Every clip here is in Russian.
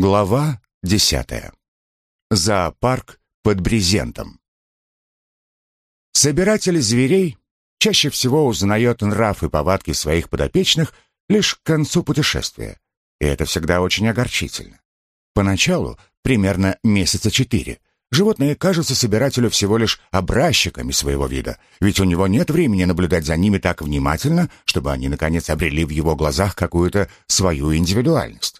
Глава десятая. Зоопарк под брезентом. Собиратель зверей чаще всего узнает нрав и повадки своих подопечных лишь к концу путешествия, и это всегда очень огорчительно. Поначалу, примерно месяца четыре, животные кажутся собирателю всего лишь образчиками своего вида, ведь у него нет времени наблюдать за ними так внимательно, чтобы они, наконец, обрели в его глазах какую-то свою индивидуальность.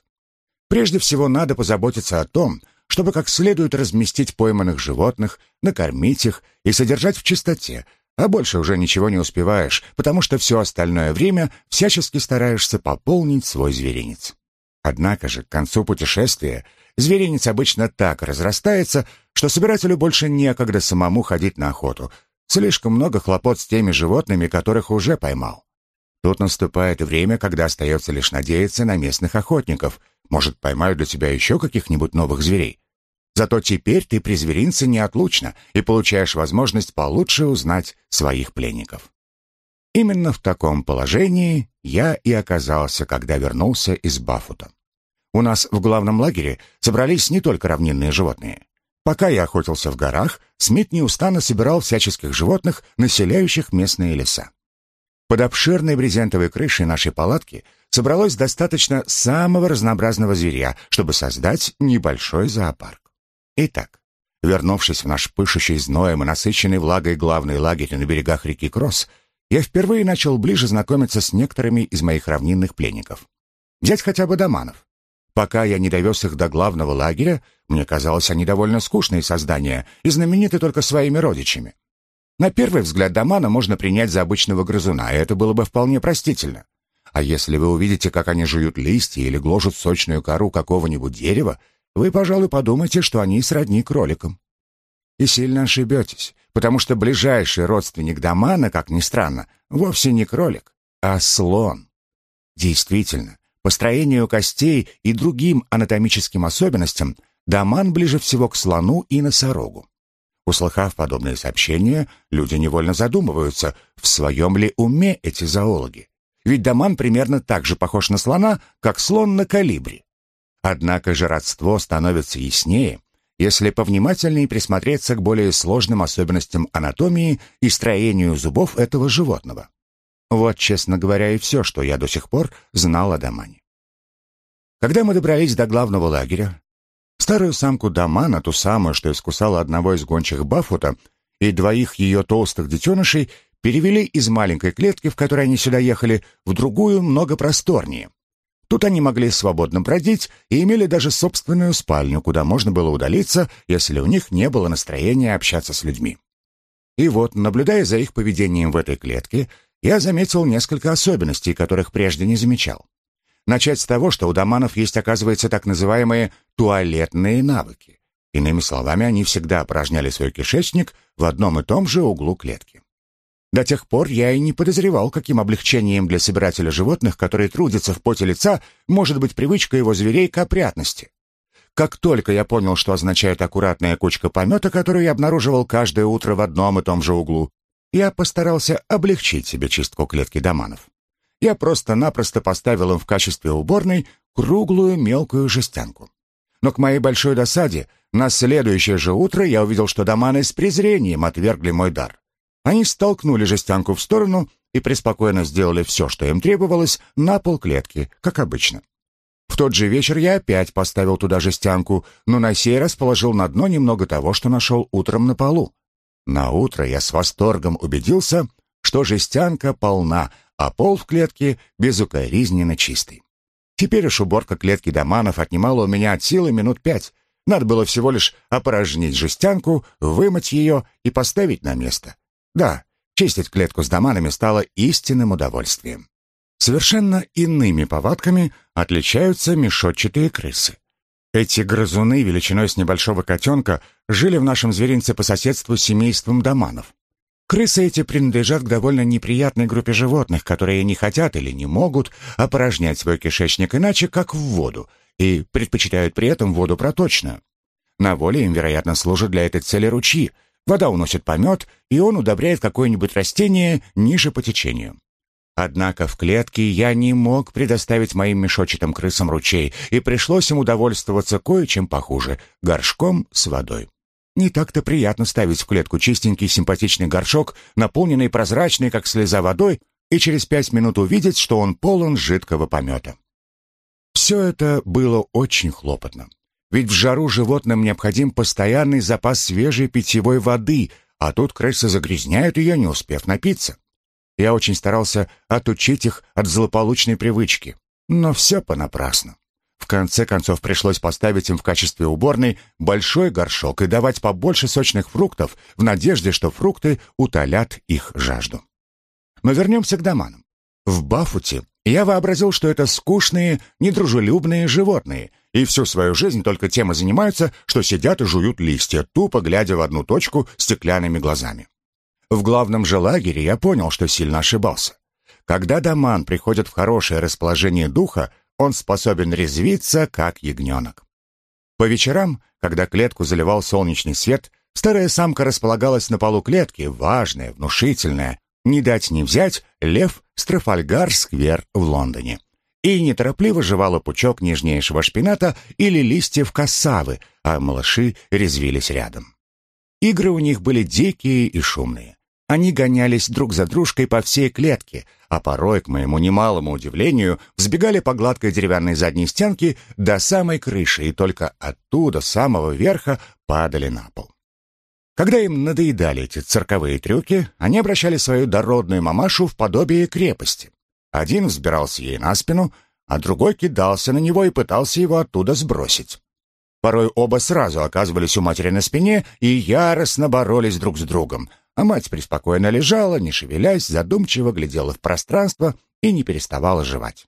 Прежде всего надо позаботиться о том, чтобы как следует разместить пойманных животных, накормить их и содержать в чистоте, а больше уже ничего не успеваешь, потому что все остальное время всячески стараешься пополнить свой зверинец. Однако же к концу путешествия зверинец обычно так разрастается, что собирателю больше некогда самому ходить на охоту. Слишком много хлопот с теми животными, которых уже поймал. Тут наступает время, когда остается лишь надеяться на местных охотников, может, поймают для тебя еще каких-нибудь новых зверей. Зато теперь ты при зверинце неотлучно и получаешь возможность получше узнать своих пленников. Именно в таком положении я и оказался, когда вернулся из Бафута. У нас в главном лагере собрались не только равнинные животные. Пока я охотился в горах, Смит неустанно собирал всяческих животных, населяющих местные леса. Под обширной брезентовой крышей нашей палатки собралось достаточно самого разнообразного зверя, чтобы создать небольшой зоопарк. Итак, вернувшись в наш пышущий зноем и насыщенный влагой главный лагерь на берегах реки Кросс, я впервые начал ближе знакомиться с некоторыми из моих равнинных пленников. Взять хотя бы доманов. Пока я не довез их до главного лагеря, мне казалось, они довольно скучные создания и знамениты только своими родичами. На первый взгляд Домана можно принять за обычного грызуна, и это было бы вполне простительно. А если вы увидите, как они жуют листья или гложут сочную кору какого-нибудь дерева, вы, пожалуй, подумаете, что они сродни кроликам. И сильно ошибетесь, потому что ближайший родственник Домана, как ни странно, вовсе не кролик, а слон. Действительно, по строению костей и другим анатомическим особенностям Доман ближе всего к слону и носорогу. Услыхав подобные сообщения, люди невольно задумываются, в своем ли уме эти зоологи. Ведь Даман примерно так же похож на слона, как слон на калибре. Однако же родство становится яснее, если повнимательнее присмотреться к более сложным особенностям анатомии и строению зубов этого животного. Вот, честно говоря, и все, что я до сих пор знал о Дамане. Когда мы добрались до главного лагеря, Старую самку Дамана, ту самую, что искусала одного из гончих Бафута, и двоих ее толстых детенышей перевели из маленькой клетки, в которой они сюда ехали, в другую, много просторнее. Тут они могли свободно бродить и имели даже собственную спальню, куда можно было удалиться, если у них не было настроения общаться с людьми. И вот, наблюдая за их поведением в этой клетке, я заметил несколько особенностей, которых прежде не замечал. Начать с того, что у доманов есть, оказывается, так называемые туалетные навыки. Иными словами, они всегда опорожняли свой кишечник в одном и том же углу клетки. До тех пор я и не подозревал, каким облегчением для собирателя животных, который трудится в поте лица, может быть привычка его зверей к опрятности. Как только я понял, что означает аккуратная кучка помета, которую я обнаруживал каждое утро в одном и том же углу, я постарался облегчить себе чистку клетки доманов я просто-напросто поставил им в качестве уборной круглую мелкую жестянку. Но к моей большой досаде, на следующее же утро я увидел, что доманы с презрением отвергли мой дар. Они столкнули жестянку в сторону и преспокойно сделали все, что им требовалось, на пол клетки, как обычно. В тот же вечер я опять поставил туда жестянку, но на сей раз положил на дно немного того, что нашел утром на полу. На утро я с восторгом убедился, что жестянка полна, а пол в клетке безукоризненно чистый. Теперь уж уборка клетки доманов отнимала у меня от силы минут пять. Надо было всего лишь опорожнить жестянку, вымыть ее и поставить на место. Да, чистить клетку с доманами стало истинным удовольствием. Совершенно иными повадками отличаются мешотчатые крысы. Эти грызуны величиной с небольшого котенка жили в нашем зверинце по соседству с семейством доманов. Крысы эти принадлежат к довольно неприятной группе животных, которые не хотят или не могут опорожнять свой кишечник иначе, как в воду, и предпочитают при этом воду проточную. На воле им, вероятно, служат для этой цели ручьи. Вода уносит помет, и он удобряет какое-нибудь растение ниже по течению. Однако в клетке я не мог предоставить моим мешочатым крысам ручей, и пришлось им удовольствоваться кое-чем похуже — горшком с водой. Не так-то приятно ставить в клетку чистенький симпатичный горшок, наполненный прозрачной, как слеза водой, и через пять минут увидеть, что он полон жидкого помета. Все это было очень хлопотно. Ведь в жару животным необходим постоянный запас свежей питьевой воды, а тут крысы загрязняют ее, не успев напиться. Я очень старался отучить их от злополучной привычки, но все понапрасну. В конце концов пришлось поставить им в качестве уборной большой горшок и давать побольше сочных фруктов в надежде, что фрукты утолят их жажду. Но вернемся к доманам. В Бафуте я вообразил, что это скучные, недружелюбные животные, и всю свою жизнь только тем и занимаются, что сидят и жуют листья, тупо глядя в одну точку стеклянными глазами. В главном же лагере я понял, что сильно ошибался. Когда Даман приходит в хорошее расположение духа, он способен резвиться, как ягненок. По вечерам, когда клетку заливал солнечный свет, старая самка располагалась на полу клетки, важная, внушительная, не дать не взять лев Страфальгар-сквер в Лондоне. И неторопливо жевала пучок нежнейшего шпината или листьев кассавы, а малыши резвились рядом. Игры у них были дикие и шумные. Они гонялись друг за дружкой по всей клетке, а порой, к моему немалому удивлению, взбегали по гладкой деревянной задней стенке до самой крыши и только оттуда, с самого верха, падали на пол. Когда им надоедали эти цирковые трюки, они обращали свою дородную мамашу в подобие крепости. Один взбирался ей на спину, а другой кидался на него и пытался его оттуда сбросить. Порой оба сразу оказывались у матери на спине и яростно боролись друг с другом, а мать преспокойно лежала, не шевелясь, задумчиво глядела в пространство и не переставала жевать.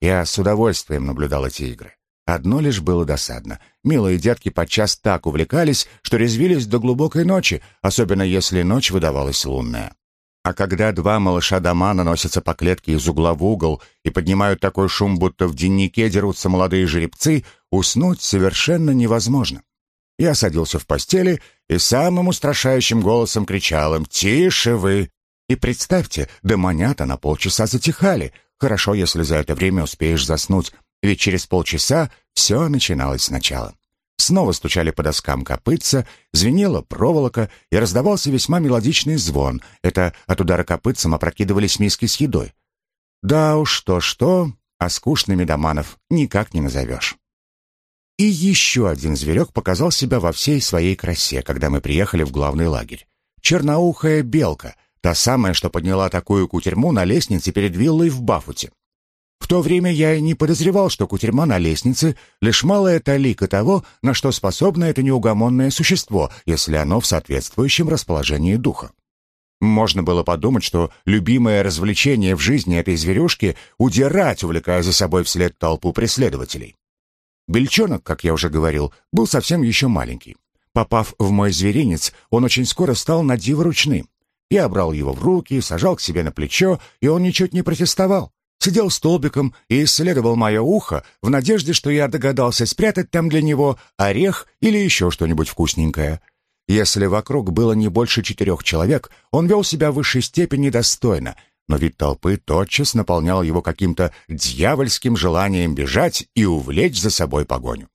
Я с удовольствием наблюдал эти игры. Одно лишь было досадно. Милые детки подчас так увлекались, что резвились до глубокой ночи, особенно если ночь выдавалась лунная. А когда два малыша дома наносятся по клетке из угла в угол и поднимают такой шум, будто в деннике дерутся молодые жеребцы, уснуть совершенно невозможно. Я садился в постели и самым устрашающим голосом кричал им «Тише вы!» И представьте, демонята на полчаса затихали. Хорошо, если за это время успеешь заснуть, ведь через полчаса все начиналось сначала. Снова стучали по доскам копытца, звенела проволока и раздавался весьма мелодичный звон. Это от удара копытцем опрокидывались миски с едой. Да уж что-что, а скучными доманов никак не назовешь. И еще один зверек показал себя во всей своей красе, когда мы приехали в главный лагерь. Черноухая белка, та самая, что подняла такую кутерьму на лестнице перед виллой в Бафуте. В то время я и не подозревал, что кутерьма на лестнице — лишь малая талика того, на что способно это неугомонное существо, если оно в соответствующем расположении духа. Можно было подумать, что любимое развлечение в жизни этой зверюшки — удирать, увлекая за собой вслед толпу преследователей. Бельчонок, как я уже говорил, был совсем еще маленький. Попав в мой зверинец, он очень скоро стал на ручным. Я брал его в руки, сажал к себе на плечо, и он ничуть не протестовал сидел столбиком и исследовал мое ухо в надежде, что я догадался спрятать там для него орех или еще что-нибудь вкусненькое. Если вокруг было не больше четырех человек, он вел себя в высшей степени достойно, но вид толпы тотчас наполнял его каким-то дьявольским желанием бежать и увлечь за собой погоню.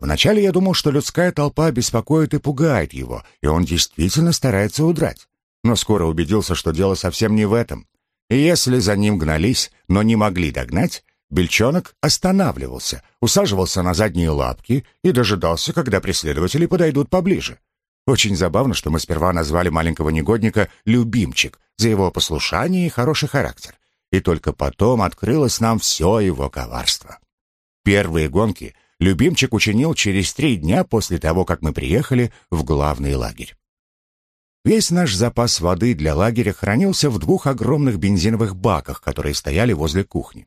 Вначале я думал, что людская толпа беспокоит и пугает его, и он действительно старается удрать. Но скоро убедился, что дело совсем не в этом. И если за ним гнались, но не могли догнать, Бельчонок останавливался, усаживался на задние лапки и дожидался, когда преследователи подойдут поближе. Очень забавно, что мы сперва назвали маленького негодника «любимчик» за его послушание и хороший характер. И только потом открылось нам все его коварство. Первые гонки любимчик учинил через три дня после того, как мы приехали в главный лагерь. Весь наш запас воды для лагеря хранился в двух огромных бензиновых баках, которые стояли возле кухни.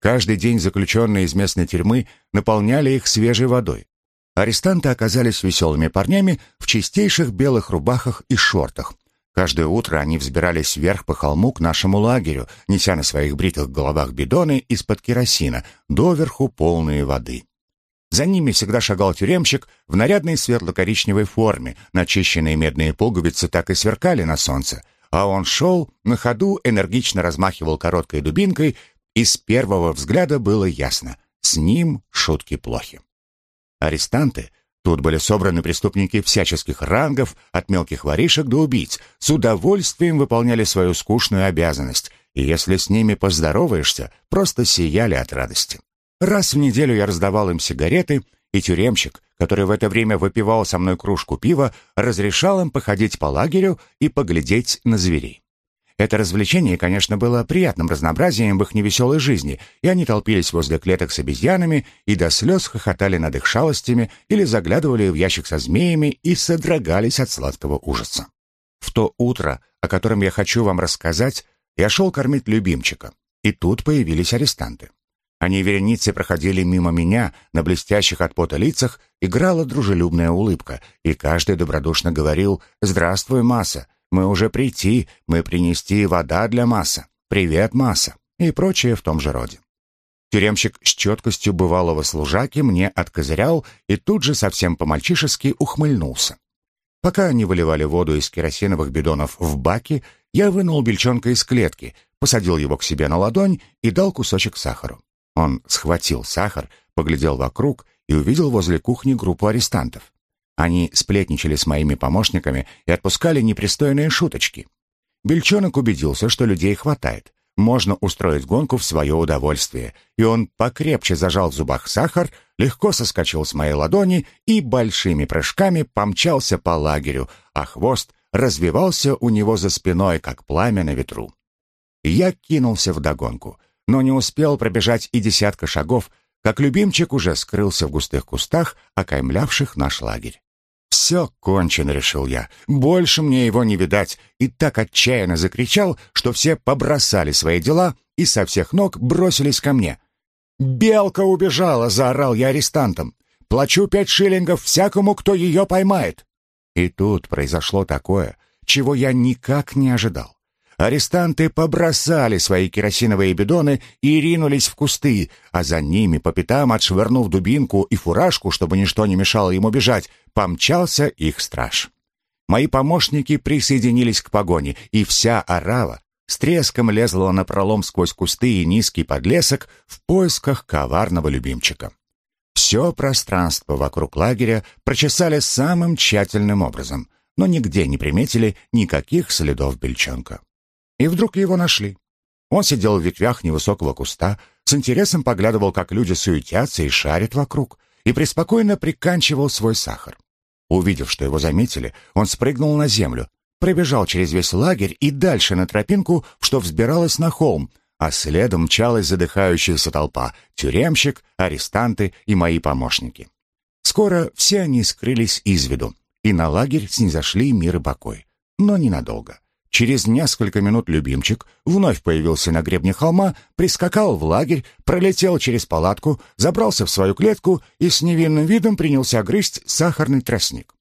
Каждый день заключенные из местной тюрьмы наполняли их свежей водой. Арестанты оказались веселыми парнями в чистейших белых рубахах и шортах. Каждое утро они взбирались вверх по холму к нашему лагерю, неся на своих бритых головах бидоны из-под керосина, доверху полные воды. За ними всегда шагал тюремщик в нарядной светло-коричневой форме, начищенные медные пуговицы так и сверкали на солнце, а он шел, на ходу энергично размахивал короткой дубинкой, и с первого взгляда было ясно — с ним шутки плохи. Арестанты — Тут были собраны преступники всяческих рангов, от мелких воришек до убийц, с удовольствием выполняли свою скучную обязанность, и если с ними поздороваешься, просто сияли от радости. Раз в неделю я раздавал им сигареты, и тюремщик, который в это время выпивал со мной кружку пива, разрешал им походить по лагерю и поглядеть на зверей. Это развлечение, конечно, было приятным разнообразием в их невеселой жизни, и они толпились возле клеток с обезьянами и до слез хохотали над их шалостями или заглядывали в ящик со змеями и содрогались от сладкого ужаса. В то утро, о котором я хочу вам рассказать, я шел кормить любимчика, и тут появились арестанты. Они вереницы проходили мимо меня, на блестящих от пота лицах играла дружелюбная улыбка, и каждый добродушно говорил «Здравствуй, Масса! Мы уже прийти, мы принести вода для масса. Привет, масса!» и прочее в том же роде. Тюремщик с четкостью бывалого служаки мне откозырял и тут же совсем по-мальчишески ухмыльнулся. Пока они выливали воду из керосиновых бидонов в баки, я вынул бельчонка из клетки, посадил его к себе на ладонь и дал кусочек сахару. Он схватил сахар, поглядел вокруг и увидел возле кухни группу арестантов. Они сплетничали с моими помощниками и отпускали непристойные шуточки. Бельчонок убедился, что людей хватает. Можно устроить гонку в свое удовольствие. И он покрепче зажал в зубах сахар, легко соскочил с моей ладони и большими прыжками помчался по лагерю, а хвост развивался у него за спиной, как пламя на ветру. Я кинулся в догонку, но не успел пробежать и десятка шагов, как любимчик уже скрылся в густых кустах, окаймлявших наш лагерь. «Все кончено», — решил я. «Больше мне его не видать». И так отчаянно закричал, что все побросали свои дела и со всех ног бросились ко мне. «Белка убежала!» — заорал я арестантам. «Плачу пять шиллингов всякому, кто ее поймает». И тут произошло такое, чего я никак не ожидал. Арестанты побросали свои керосиновые бидоны и ринулись в кусты, а за ними, по пятам, отшвырнув дубинку и фуражку, чтобы ничто не мешало ему бежать, помчался их страж. Мои помощники присоединились к погоне, и вся орава с треском лезла на пролом сквозь кусты и низкий подлесок в поисках коварного любимчика. Все пространство вокруг лагеря прочесали самым тщательным образом, но нигде не приметили никаких следов бельчонка. И вдруг его нашли. Он сидел в ветвях невысокого куста, с интересом поглядывал, как люди суетятся и шарят вокруг, и преспокойно приканчивал свой сахар. Увидев, что его заметили, он спрыгнул на землю, пробежал через весь лагерь и дальше на тропинку, что взбиралась на холм, а следом мчалась задыхающаяся толпа, тюремщик, арестанты и мои помощники. Скоро все они скрылись из виду, и на лагерь снизошли мир и покой. Но ненадолго. Через несколько минут любимчик вновь появился на гребне холма, прискакал в лагерь, пролетел через палатку, забрался в свою клетку и с невинным видом принялся грызть сахарный тростник.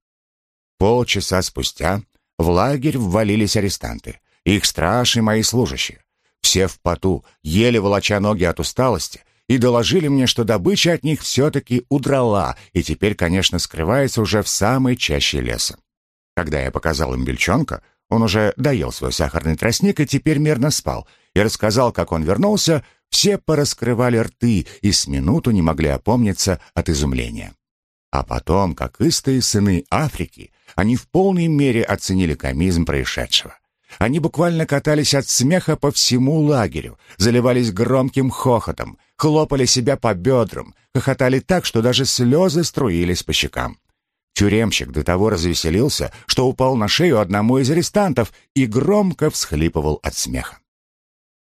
Полчаса спустя в лагерь ввалились арестанты, их страж и мои служащие. Все в поту, еле волоча ноги от усталости, и доложили мне, что добыча от них все-таки удрала и теперь, конечно, скрывается уже в самой чаще леса. Когда я показал им бельчонка, он уже доел свой сахарный тростник и теперь мирно спал. И рассказал, как он вернулся, все пораскрывали рты и с минуту не могли опомниться от изумления. А потом, как истые сыны Африки, они в полной мере оценили комизм происшедшего. Они буквально катались от смеха по всему лагерю, заливались громким хохотом, хлопали себя по бедрам, хохотали так, что даже слезы струились по щекам. Тюремщик до того развеселился, что упал на шею одному из арестантов и громко всхлипывал от смеха.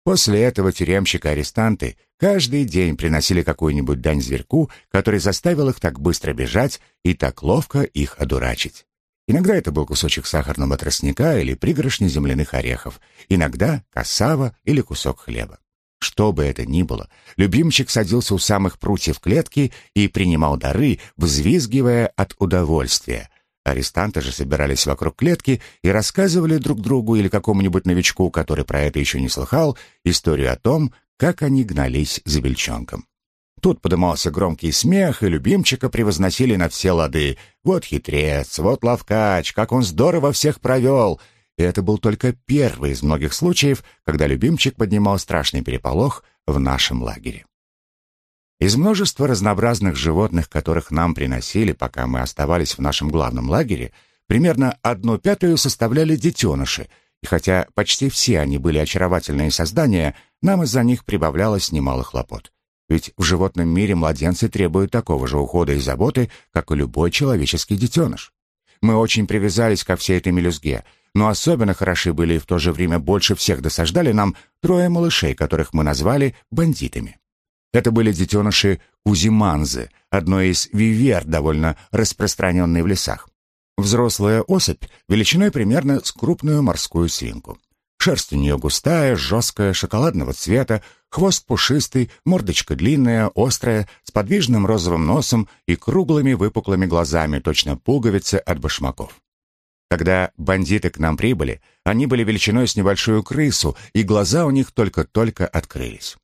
После этого тюремщика-арестанты каждый день приносили какую-нибудь дань зверьку, который заставил их так быстро бежать и так ловко их одурачить. Иногда это был кусочек сахарного тростника или пригоршни земляных орехов, иногда косава или кусок хлеба. Что бы это ни было, любимчик садился у самых прутьев клетки и принимал дары, взвизгивая от удовольствия. Арестанты же собирались вокруг клетки и рассказывали друг другу или какому-нибудь новичку, который про это еще не слыхал, историю о том, как они гнались за бельчонком. Тут подымался громкий смех, и любимчика превозносили на все лады. Вот хитрец, вот ловкач, как он здорово всех провел. И это был только первый из многих случаев, когда любимчик поднимал страшный переполох в нашем лагере. Из множества разнообразных животных, которых нам приносили, пока мы оставались в нашем главном лагере, примерно одну пятую составляли детеныши, и хотя почти все они были очаровательные создания, нам из-за них прибавлялось немало хлопот. Ведь в животном мире младенцы требуют такого же ухода и заботы, как и любой человеческий детеныш. Мы очень привязались ко всей этой мелюзге, но особенно хороши были и в то же время больше всех досаждали нам трое малышей, которых мы назвали бандитами. Это были детеныши кузиманзы, одной из вивер, довольно распространенной в лесах. Взрослая особь величиной примерно с крупную морскую свинку. Шерсть у нее густая, жесткая, шоколадного цвета, хвост пушистый, мордочка длинная, острая, с подвижным розовым носом и круглыми выпуклыми глазами, точно пуговицы от башмаков. Когда бандиты к нам прибыли, они были величиной с небольшую крысу, и глаза у них только-только открылись.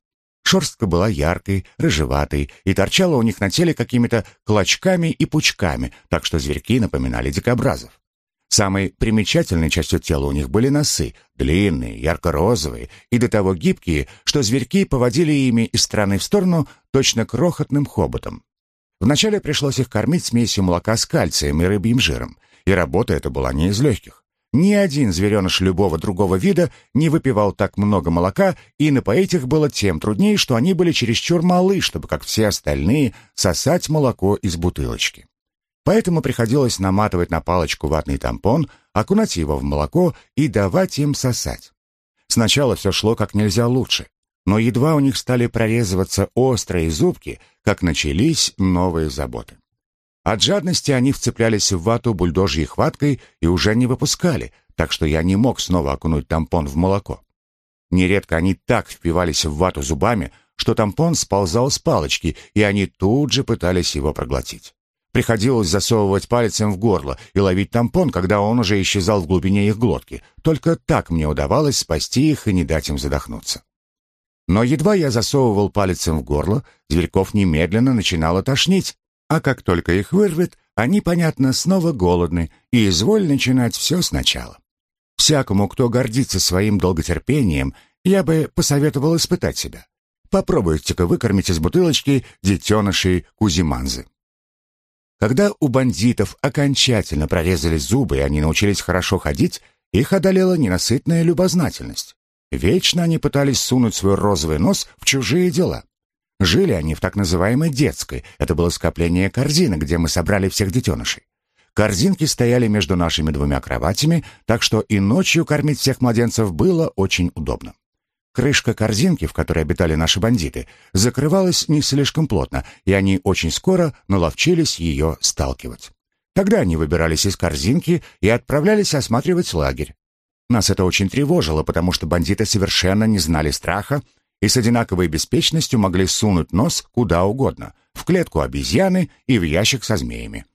Шерстка была яркой, рыжеватой, и торчала у них на теле какими-то клочками и пучками, так что зверьки напоминали дикобразов. Самой примечательной частью тела у них были носы, длинные, ярко-розовые и до того гибкие, что зверьки поводили ими из стороны в сторону точно крохотным хоботом. Вначале пришлось их кормить смесью молока с кальцием и рыбьим жиром, и работа эта была не из легких. Ни один звереныш любого другого вида не выпивал так много молока, и напоить их было тем труднее, что они были чересчур малы, чтобы, как все остальные, сосать молоко из бутылочки. Поэтому приходилось наматывать на палочку ватный тампон, окунать его в молоко и давать им сосать. Сначала все шло как нельзя лучше, но едва у них стали прорезываться острые зубки, как начались новые заботы. От жадности они вцеплялись в вату бульдожьей хваткой и уже не выпускали, так что я не мог снова окунуть тампон в молоко. Нередко они так впивались в вату зубами, что тампон сползал с палочки, и они тут же пытались его проглотить. Приходилось засовывать пальцем в горло и ловить тампон, когда он уже исчезал в глубине их глотки. Только так мне удавалось спасти их и не дать им задохнуться. Но едва я засовывал пальцем в горло, зверьков немедленно начинало тошнить, а как только их вырвет, они, понятно, снова голодны, и изволь начинать все сначала. Всякому, кто гордится своим долготерпением, я бы посоветовал испытать себя. Попробуйте-ка выкормить из бутылочки детенышей кузиманзы. Когда у бандитов окончательно прорезались зубы, и они научились хорошо ходить, их одолела ненасытная любознательность. Вечно они пытались сунуть свой розовый нос в чужие дела. Жили они в так называемой детской. Это было скопление корзины, где мы собрали всех детенышей. Корзинки стояли между нашими двумя кроватями, так что и ночью кормить всех младенцев было очень удобно. Крышка корзинки, в которой обитали наши бандиты, закрывалась не слишком плотно, и они очень скоро наловчились ее сталкивать. Тогда они выбирались из корзинки и отправлялись осматривать лагерь. Нас это очень тревожило, потому что бандиты совершенно не знали страха и с одинаковой беспечностью могли сунуть нос куда угодно, в клетку обезьяны и в ящик со змеями.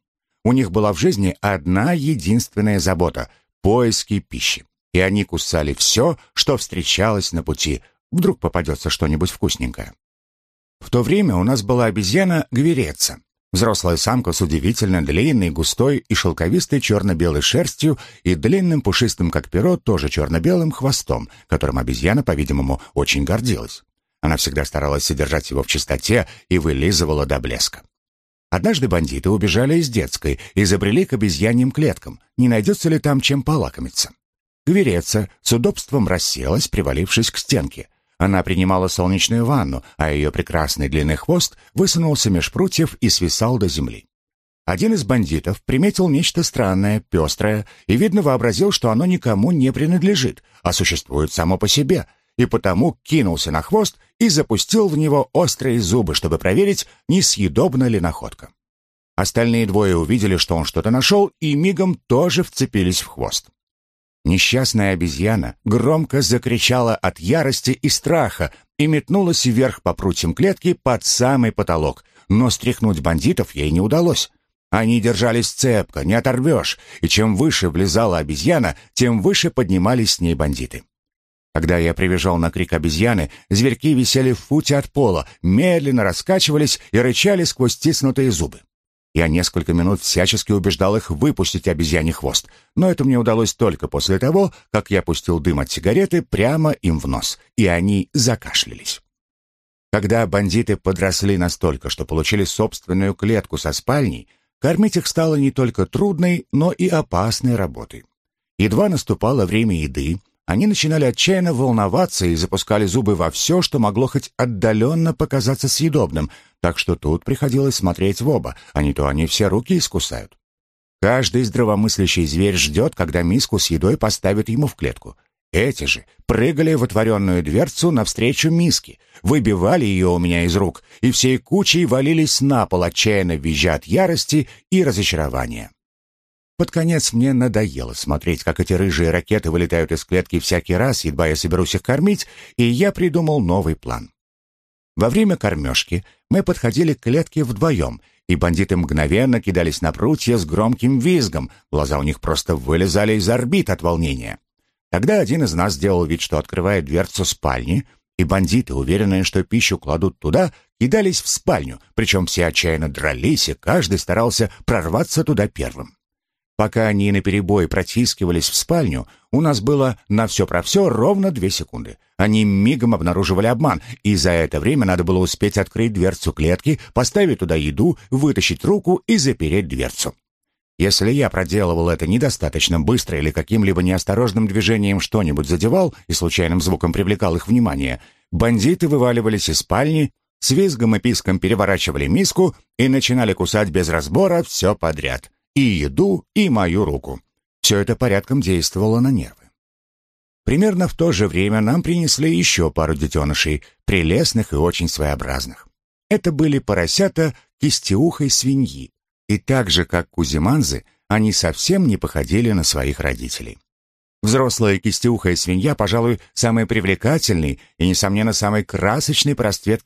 У них была в жизни одна единственная забота — поиски пищи. И они кусали все, что встречалось на пути. Вдруг попадется что-нибудь вкусненькое. В то время у нас была обезьяна Гвереца. Взрослая самка с удивительно длинной, густой и шелковистой черно-белой шерстью и длинным пушистым, как перо, тоже черно-белым хвостом, которым обезьяна, по-видимому, очень гордилась. Она всегда старалась содержать его в чистоте и вылизывала до блеска. Однажды бандиты убежали из детской и забрели к обезьяньим клеткам, не найдется ли там чем полакомиться. Гвереца с удобством расселась, привалившись к стенке, она принимала солнечную ванну, а ее прекрасный длинный хвост высунулся меж прутьев и свисал до земли. Один из бандитов приметил нечто странное, пестрое, и, видно, вообразил, что оно никому не принадлежит, а существует само по себе, и потому кинулся на хвост и запустил в него острые зубы, чтобы проверить, не съедобна ли находка. Остальные двое увидели, что он что-то нашел, и мигом тоже вцепились в хвост. Несчастная обезьяна громко закричала от ярости и страха и метнулась вверх по прутьям клетки под самый потолок, но стряхнуть бандитов ей не удалось. Они держались цепко, не оторвешь, и чем выше влезала обезьяна, тем выше поднимались с ней бандиты. Когда я прибежал на крик обезьяны, зверьки висели в футе от пола, медленно раскачивались и рычали сквозь стиснутые зубы. Я несколько минут всячески убеждал их выпустить обезьяний хвост, но это мне удалось только после того, как я пустил дым от сигареты прямо им в нос, и они закашлялись. Когда бандиты подросли настолько, что получили собственную клетку со спальней, кормить их стало не только трудной, но и опасной работой. Едва наступало время еды, они начинали отчаянно волноваться и запускали зубы во все, что могло хоть отдаленно показаться съедобным, так что тут приходилось смотреть в оба, а не то они все руки искусают. Каждый здравомыслящий зверь ждет, когда миску с едой поставят ему в клетку. Эти же прыгали в отворенную дверцу навстречу миске, выбивали ее у меня из рук и всей кучей валились на пол, отчаянно визжа от ярости и разочарования. Под конец мне надоело смотреть, как эти рыжие ракеты вылетают из клетки всякий раз, едва я соберусь их кормить, и я придумал новый план. Во время кормежки мы подходили к клетке вдвоем, и бандиты мгновенно кидались на прутья с громким визгом, глаза у них просто вылезали из орбит от волнения. Тогда один из нас сделал вид, что открывает дверцу спальни, и бандиты, уверенные, что пищу кладут туда, кидались в спальню, причем все отчаянно дрались, и каждый старался прорваться туда первым. Пока они наперебой протискивались в спальню, у нас было на все про все ровно две секунды. Они мигом обнаруживали обман, и за это время надо было успеть открыть дверцу клетки, поставить туда еду, вытащить руку и запереть дверцу. Если я проделывал это недостаточно быстро или каким-либо неосторожным движением что-нибудь задевал и случайным звуком привлекал их внимание, бандиты вываливались из спальни, с визгом и писком переворачивали миску и начинали кусать без разбора все подряд и еду, и мою руку. Все это порядком действовало на нервы. Примерно в то же время нам принесли еще пару детенышей, прелестных и очень своеобразных. Это были поросята кистеухой свиньи, и так же, как кузиманзы, они совсем не походили на своих родителей. Взрослая кистеухая свинья, пожалуй, самый привлекательный и, несомненно, самый красочный по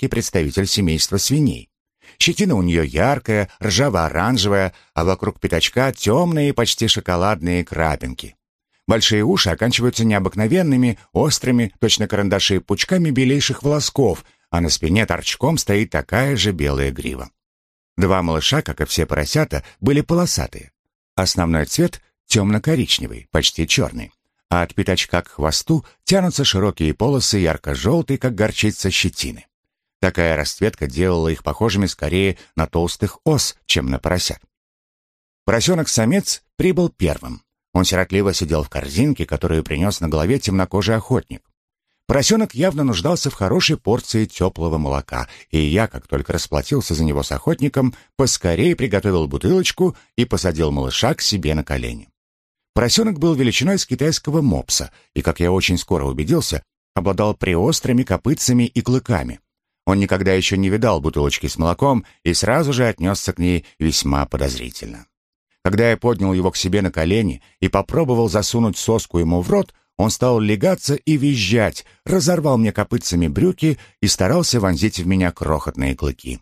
представитель семейства свиней. Щетина у нее яркая, ржаво-оранжевая, а вокруг пятачка темные, почти шоколадные крапинки. Большие уши оканчиваются необыкновенными, острыми, точно карандаши, пучками белейших волосков, а на спине торчком стоит такая же белая грива. Два малыша, как и все поросята, были полосатые. Основной цвет темно-коричневый, почти черный. А от пятачка к хвосту тянутся широкие полосы ярко-желтой, как горчица щетины. Такая расцветка делала их похожими скорее на толстых ос, чем на поросят. Поросенок-самец прибыл первым. Он сиротливо сидел в корзинке, которую принес на голове темнокожий охотник. Поросенок явно нуждался в хорошей порции теплого молока, и я, как только расплатился за него с охотником, поскорее приготовил бутылочку и посадил малыша к себе на колени. Поросенок был величиной с китайского мопса, и, как я очень скоро убедился, обладал приострыми копытцами и клыками. Он никогда еще не видал бутылочки с молоком и сразу же отнесся к ней весьма подозрительно. Когда я поднял его к себе на колени и попробовал засунуть соску ему в рот, он стал легаться и визжать, разорвал мне копытцами брюки и старался вонзить в меня крохотные клыки.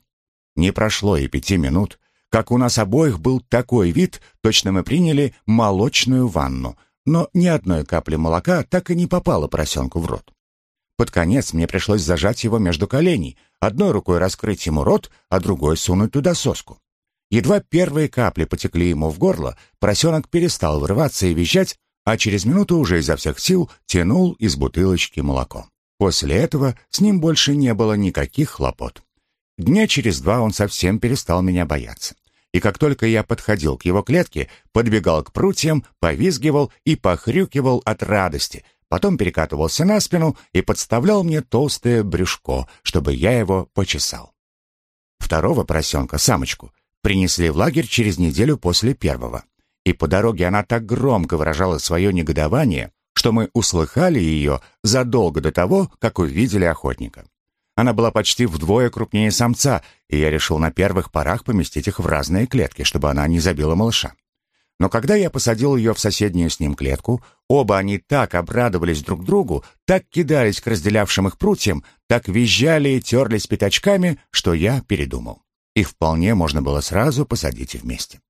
Не прошло и пяти минут, как у нас обоих был такой вид, точно мы приняли молочную ванну, но ни одной капли молока так и не попало поросенку в рот. Под конец мне пришлось зажать его между коленей, одной рукой раскрыть ему рот, а другой сунуть туда соску. Едва первые капли потекли ему в горло, поросенок перестал вырываться и визжать, а через минуту уже изо всех сил тянул из бутылочки молоко. После этого с ним больше не было никаких хлопот. Дня через два он совсем перестал меня бояться. И как только я подходил к его клетке, подбегал к прутьям, повизгивал и похрюкивал от радости — потом перекатывался на спину и подставлял мне толстое брюшко, чтобы я его почесал. Второго поросенка, самочку, принесли в лагерь через неделю после первого. И по дороге она так громко выражала свое негодование, что мы услыхали ее задолго до того, как увидели охотника. Она была почти вдвое крупнее самца, и я решил на первых порах поместить их в разные клетки, чтобы она не забила малыша. Но когда я посадил ее в соседнюю с ним клетку, оба они так обрадовались друг другу, так кидались к разделявшим их прутьям, так визжали и терлись пятачками, что я передумал. Их вполне можно было сразу посадить вместе.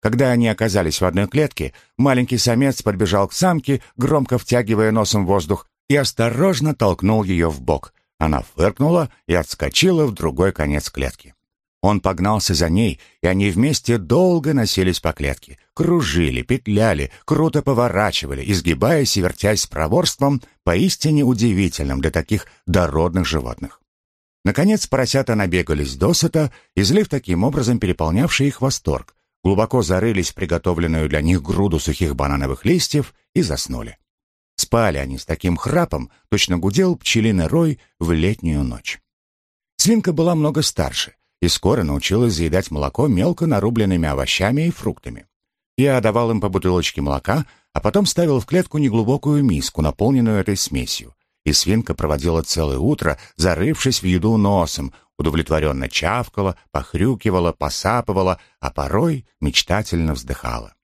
Когда они оказались в одной клетке, маленький самец подбежал к самке, громко втягивая носом воздух, и осторожно толкнул ее в бок. Она фыркнула и отскочила в другой конец клетки. Он погнался за ней, и они вместе долго носились по клетке, кружили, петляли, круто поворачивали, изгибаясь и вертясь с проворством, поистине удивительным для таких дородных животных. Наконец поросята набегались досыта, излив таким образом переполнявший их восторг, глубоко зарылись в приготовленную для них груду сухих банановых листьев и заснули. Спали они с таким храпом, точно гудел пчелиный рой в летнюю ночь. Свинка была много старше и скоро научилась заедать молоко мелко нарубленными овощами и фруктами. Я давал им по бутылочке молока, а потом ставил в клетку неглубокую миску, наполненную этой смесью. И свинка проводила целое утро, зарывшись в еду носом, удовлетворенно чавкала, похрюкивала, посапывала, а порой мечтательно вздыхала.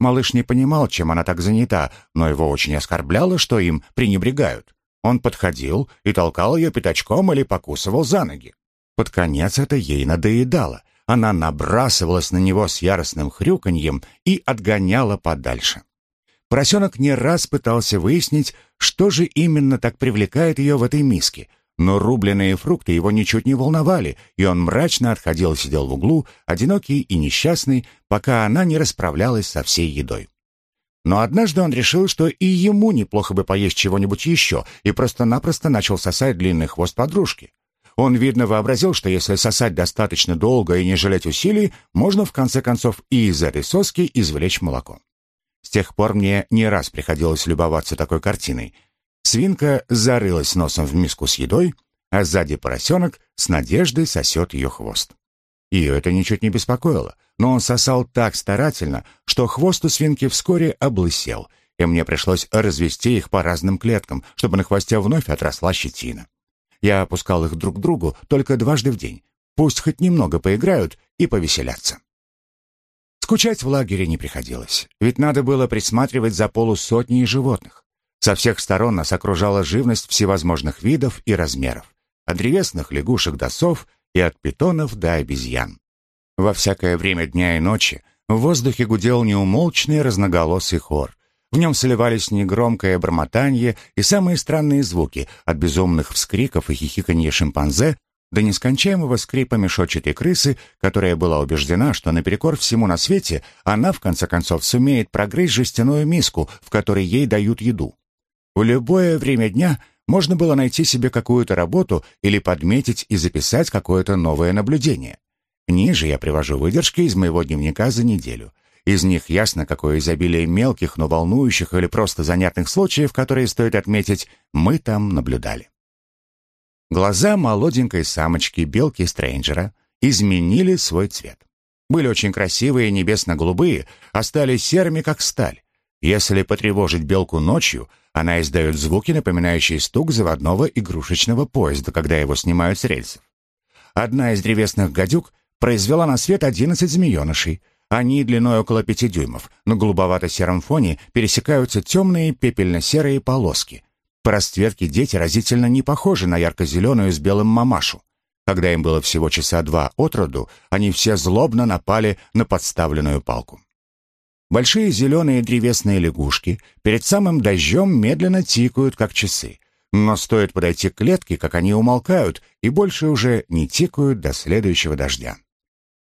Малыш не понимал, чем она так занята, но его очень оскорбляло, что им пренебрегают. Он подходил и толкал ее пятачком или покусывал за ноги. Под конец это ей надоедало. Она набрасывалась на него с яростным хрюканьем и отгоняла подальше. Поросенок не раз пытался выяснить, что же именно так привлекает ее в этой миске — но рубленые фрукты его ничуть не волновали, и он мрачно отходил и сидел в углу, одинокий и несчастный, пока она не расправлялась со всей едой. Но однажды он решил, что и ему неплохо бы поесть чего-нибудь еще, и просто-напросто начал сосать длинный хвост подружки. Он, видно, вообразил, что если сосать достаточно долго и не жалеть усилий, можно в конце концов и из этой соски извлечь молоко. С тех пор мне не раз приходилось любоваться такой картиной — Свинка зарылась носом в миску с едой, а сзади поросенок с надеждой сосет ее хвост. Ее это ничуть не беспокоило, но он сосал так старательно, что хвост у свинки вскоре облысел, и мне пришлось развести их по разным клеткам, чтобы на хвосте вновь отросла щетина. Я опускал их друг к другу только дважды в день. Пусть хоть немного поиграют и повеселятся. Скучать в лагере не приходилось, ведь надо было присматривать за полусотней животных. Со всех сторон нас окружала живность всевозможных видов и размеров, от древесных лягушек до сов и от питонов до обезьян. Во всякое время дня и ночи в воздухе гудел неумолчный разноголосый хор. В нем сливались негромкое бормотанье и самые странные звуки, от безумных вскриков и хихиканья шимпанзе до нескончаемого скрипа мешочатой крысы, которая была убеждена, что наперекор всему на свете она, в конце концов, сумеет прогрызть жестяную миску, в которой ей дают еду. В любое время дня можно было найти себе какую-то работу или подметить и записать какое-то новое наблюдение. Ниже я привожу выдержки из моего дневника за неделю. Из них ясно, какое изобилие мелких, но волнующих или просто занятных случаев, которые стоит отметить, мы там наблюдали. Глаза молоденькой самочки белки Стрэнджера изменили свой цвет. Были очень красивые небесно-голубые, а стали серыми, как сталь. Если потревожить белку ночью, она издает звуки, напоминающие стук заводного игрушечного поезда, когда его снимают с рельсов. Одна из древесных гадюк произвела на свет 11 змеенышей. Они длиной около пяти дюймов. На голубовато-сером фоне пересекаются темные пепельно-серые полоски. По расцветке дети разительно не похожи на ярко-зеленую с белым мамашу. Когда им было всего часа два от роду, они все злобно напали на подставленную палку. Большие зеленые древесные лягушки перед самым дождем медленно тикают, как часы. Но стоит подойти к клетке, как они умолкают, и больше уже не тикают до следующего дождя.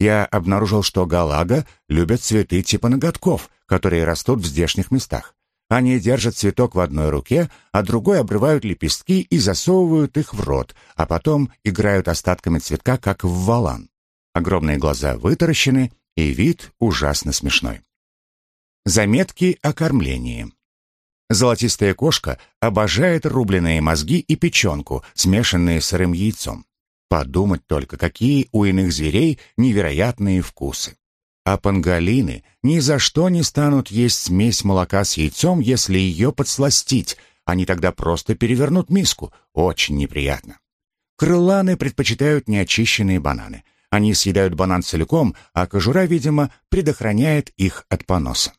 Я обнаружил, что галага любят цветы типа ноготков, которые растут в здешних местах. Они держат цветок в одной руке, а другой обрывают лепестки и засовывают их в рот, а потом играют остатками цветка, как в валан. Огромные глаза вытаращены, и вид ужасно смешной. Заметки о кормлении. Золотистая кошка обожает рубленые мозги и печенку, смешанные с сырым яйцом. Подумать только, какие у иных зверей невероятные вкусы. А панголины ни за что не станут есть смесь молока с яйцом, если ее подсластить. Они тогда просто перевернут миску. Очень неприятно. Крыланы предпочитают неочищенные бананы. Они съедают банан целиком, а кожура, видимо, предохраняет их от поноса.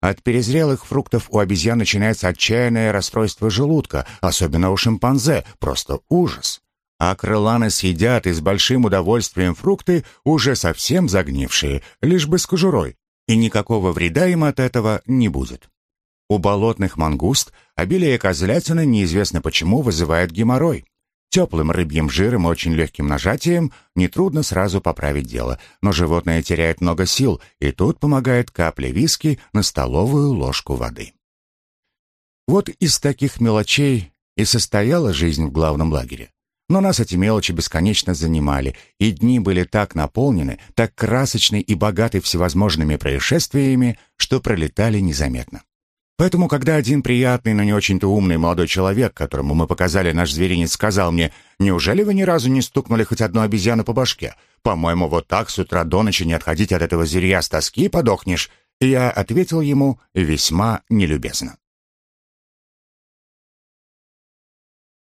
От перезрелых фруктов у обезьян начинается отчаянное расстройство желудка, особенно у шимпанзе, просто ужас. А крыланы съедят и с большим удовольствием фрукты, уже совсем загнившие, лишь бы с кожурой, и никакого вреда им от этого не будет. У болотных мангуст обилие козлятины неизвестно почему вызывает геморрой. Теплым рыбьим жиром и очень легким нажатием нетрудно сразу поправить дело, но животное теряет много сил, и тут помогает капля виски на столовую ложку воды. Вот из таких мелочей и состояла жизнь в главном лагере. Но нас эти мелочи бесконечно занимали, и дни были так наполнены, так красочны и богаты всевозможными происшествиями, что пролетали незаметно. Поэтому, когда один приятный, но не очень-то умный молодой человек, которому мы показали наш зверинец, сказал мне, «Неужели вы ни разу не стукнули хоть одну обезьяну по башке? По-моему, вот так с утра до ночи не отходить от этого зверя с тоски подохнешь». Я ответил ему весьма нелюбезно.